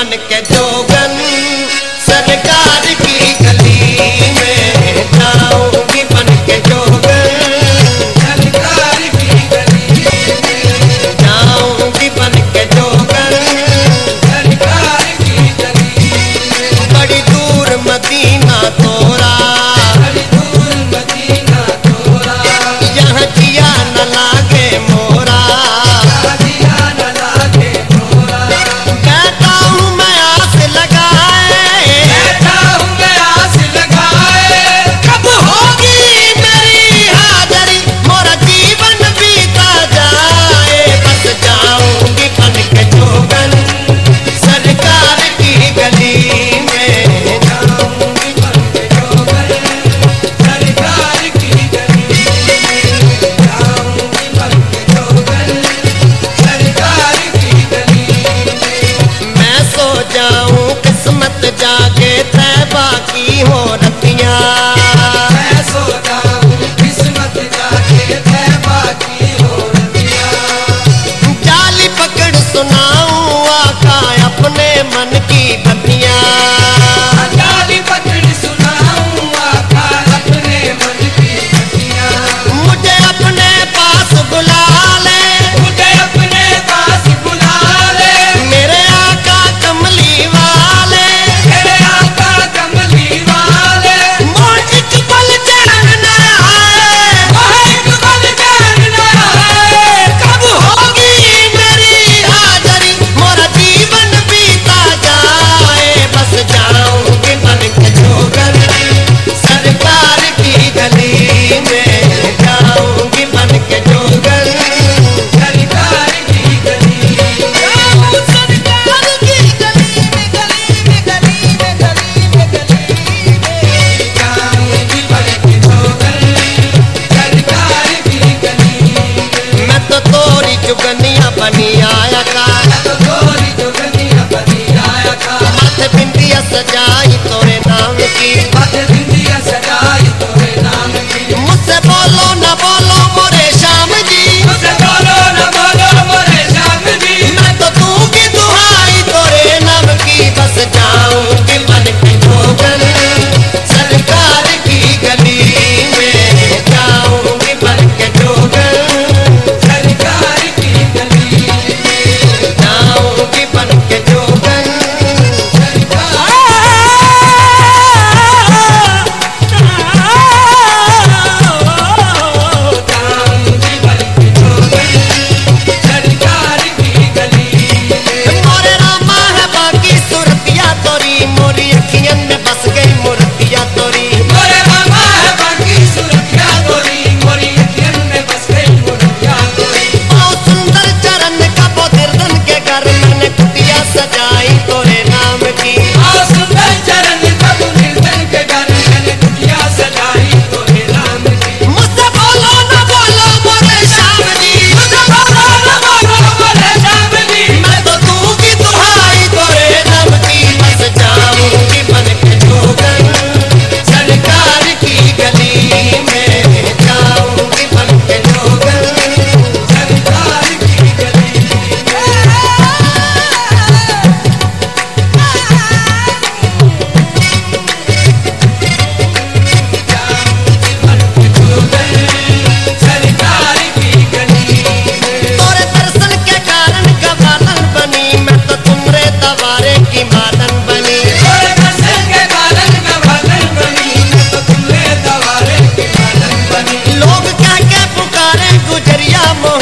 बन के जोगन आई तोरे नाम की सजाए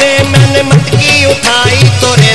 तोरे मटकी उठाई तोरे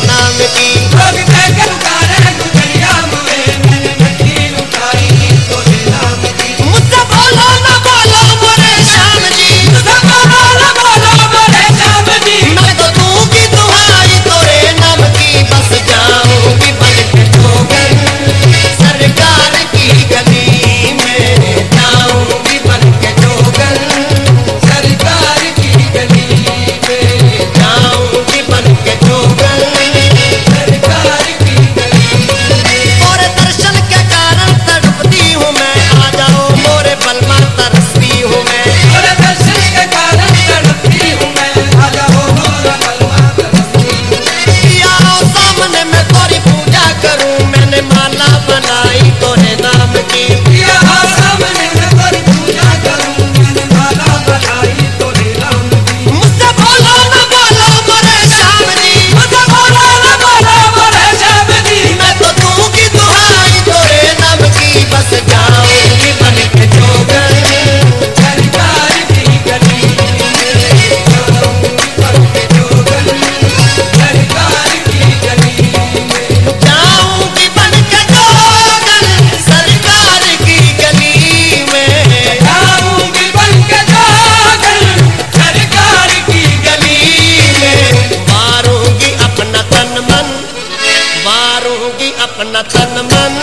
मारूँगी अपना तन मन।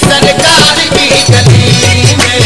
सरकार की गली में